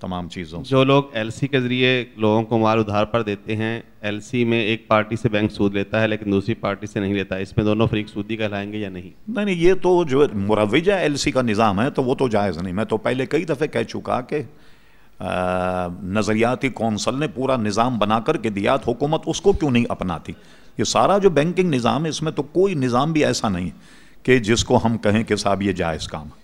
تمام چیزوں سے۔ جو لوگ ایل سی کے ذریعے لوگوں کو مال ادھار پر دیتے ہیں ایل سی میں ایک پارٹی سے بینک سود لیتا ہے لیکن دوسری پارٹی سے نہیں لیتا۔ اس میں دونوں فریق سودی کہلائیں گے یا نہیں؟ نہیں نہیں یہ تو جو مروجہ ایل سی کا نظام ہے تو وہ تو جائز نہیں۔ میں تو پہلے کئی دفعہ کہہ چکا کہ نظریاتی کونسل نے پورا نظام بنا کر کے دیا تو حکومت اس کو کیوں نہیں اپناتی؟ یہ سارا جو بینکنگ نظام ہے اس میں تو کوئی نظام بھی ایسا نہیں کہ جس کو ہم کہیں کہ صاحب یہ جائز کام ہے۔